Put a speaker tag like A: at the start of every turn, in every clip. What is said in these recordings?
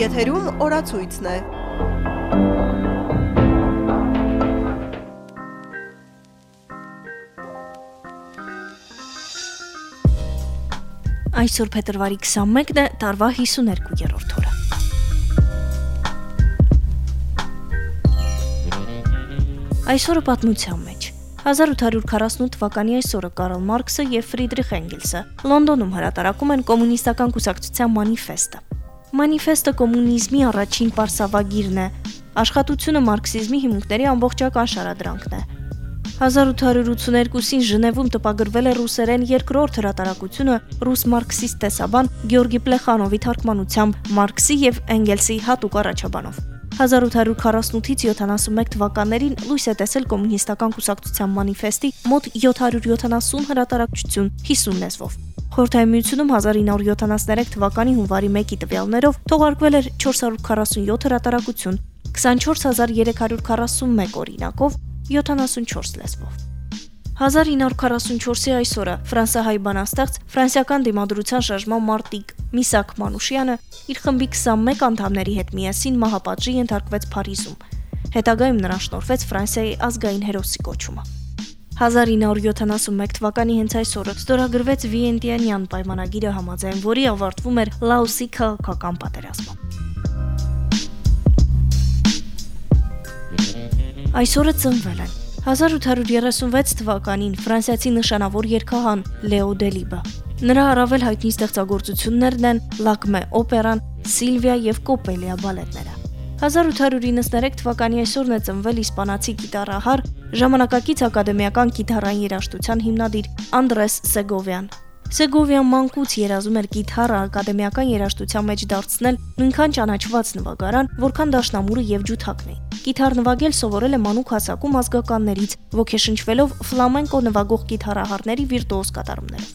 A: Եթերում օրացույցն է։
B: Այսօր փետրվարի 21-ն է, տարվա 52-րդ օրը։ Այսօրը պատմության մեջ 1848 թվականի այսօրը Կարլ Մարքսը եւ Ֆրիդրիխ Էնգելսը Լոնդոնում հրատարակում են կոմունիստական կուսակցության մանիֆեստը։ Մանիֆեստը կոմունիզմի առաջին պարսավագիրն է։ Աշխատությունը մարքսիզմի հիմունքների ամբողջական շարադրանքն է։ 1882-ին Ժնևում տպագրվել է ռուսերեն երկրորդ հրատարակությունը ռուս մարքսիստ տեսաբան Գեորգի Պլեխանովի թարգմանությամբ Մարքսի եւ Էնգելսի հատուկ առաջաբանով։ 1848-ից 71 թվականներին լույս է տեսել կոմունիստական կուսակցության մանիֆեստի մոտ 770 հրատարակչություն 50 լեզվով։ Խորհրդային Միությունում 1973 թվականի հունվարի 1-ի տվյալներով թողարկվել էր 447 հրատարակություն 24341 օրինակով 74 լեզվով։ 1944-ի այսօրը ֆրանսահայ բանաստեղծ ֆրանսիական դիմադրության շարժման մարտիկ Միսակ Մանուշյանը իր խմբի 21 անդամների հետ միասին մահապատժի ենթարկվեց Փարիզում։ Հետագայում նրան շնորհվեց Ֆրանսիայի ազգային հերոսի կոչումը։ 1971 թվականի հենց այս օրը ստորագրվեց Վիենտիանյան պայմանագիրը համաձայն, որի ավարտվում էր Լաոսի քաղաքական պատերազմը։ Այսօրը ծնվել են 1836 թվականին ֆրանսիացի նշանավոր երգահան Լեո Դելիբը։ Նրա առավել հայտնի ստեղծագործություններն են Լակմե օպերան, Սիլվիա եւ Կոպելիա բալետները։ 1893 թվականի այսօրն է ծնվել իսպանացի գիտարահար, ժամանակակից ակադեմիական գիտարային երաժշտության հիմնադիր Անդրես Սեգովյան։ Սեգովյան մանկուց երազում էր գիթառը ակադեմիական երաժշտության մեջ դարձնել նույնքան ճանաչված նվագարան, որքան դաշնամուրը եւ ջութակն է։ Գիթառ նվագել սովորել է մանուկ հասակում ազգականներից, ոգեշնչվելով ֆլամենկո նվագող գիթառահարների վիրտուոզ կատարումներով։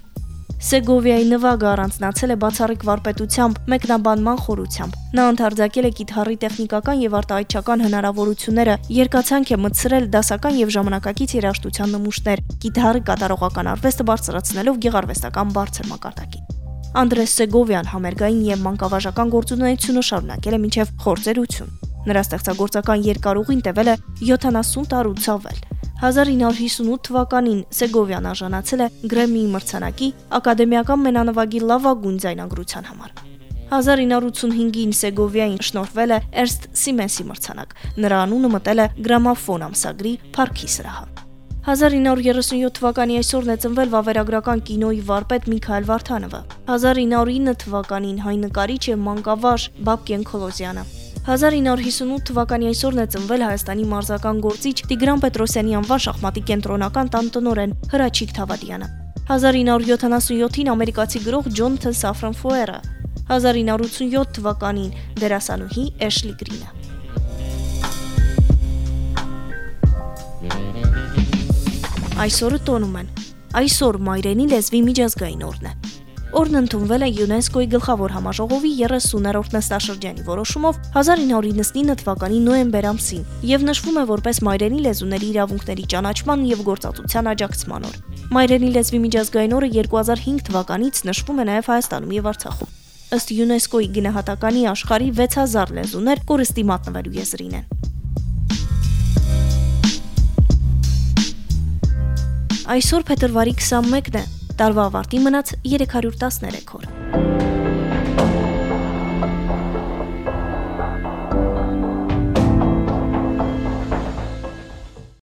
B: Սեգովիայի նվագը առանձնացել է բացառիկ վարպետությամբ, մեկնաբանման խորությամբ։ Նա ընդարձակել է գիտարի տեխնիկական եւ արտահայտչական հնարավորությունները, երկացանք է մտցրել դասական եւ ժամանակակից երաժշտության նմուշներ, գիտարի կատարողական արվեստը բարձրացնելով գեղարվեստական բարձր մակարդակի։ Անդրես Սեգովյան համերգային եւ մանկավարժական գործունեությունը շարունակել է մինչև խորձերություն։ Նրա ստեղծագործական երկարուղին տևել է 70 տարու ցավել։ 1958 թվականին Սեգովյան արժանացել է Գրեմմի մրցանակի ակադեմիական մենանվագի լավագույն ձայնագրության համար։ 1985-ին Սեգովիային շնորհվել է Էրստ Սիմենսի մրցանակ։ Նրա անունը մտել է գրամաֆոն ամսագրի Փարքի սրահը։ 1937 թվականի այսօրն է ծնվել վավերագրական կինոյի վարպետ Միքայել Վարդանովը։ 1909 թվականին հայ նկարիչ եւ մանկավարժ Բաբկեն Քոլոզյանը։ 1958 թվականի այսօրն է ծնվել Հայաստանի մարզական գործիչ Տիգրան Պետրոսյանի անվան շախմատի կենտրոնական տանտնորեն Հրաչիկ Թավադյանը։ 1977-ին ամերիկացի գրող Ջոնթան Սաֆրան Ֆոերը։ 1987 թվականին դերասանուհի Էշլի Գրինը։ Այսօրը տոնում են։ Այսօր մայրենի լեզվի միջազգային օրն է։ Օրն ընդունվել է ՅՈՒՆԵՍԿՕ-ի գլխավոր համաժողովի 30-րդ նստաշրջանի որոշումով 1999 թվականի նոեմբեր ամսին եւ նշվում է որպես մայրենի լեզուների իրավունքների ճանաչման եւ գործածության աջակցման օր։ Մայրենի լեզվի միջազգային օրը 2005 թվականից նշվում է նաեւ Հայաստանում եւ Արցախում։ Ըստ ՅՈՒՆԵՍԿՕ-ի գնահատականի աշխարի 6000 լեզուներ կորստի մատնվելու եզրին են։ Այսօր փետրվարի 21-ն է։ Տարվա ավարտի մնաց 313 օր։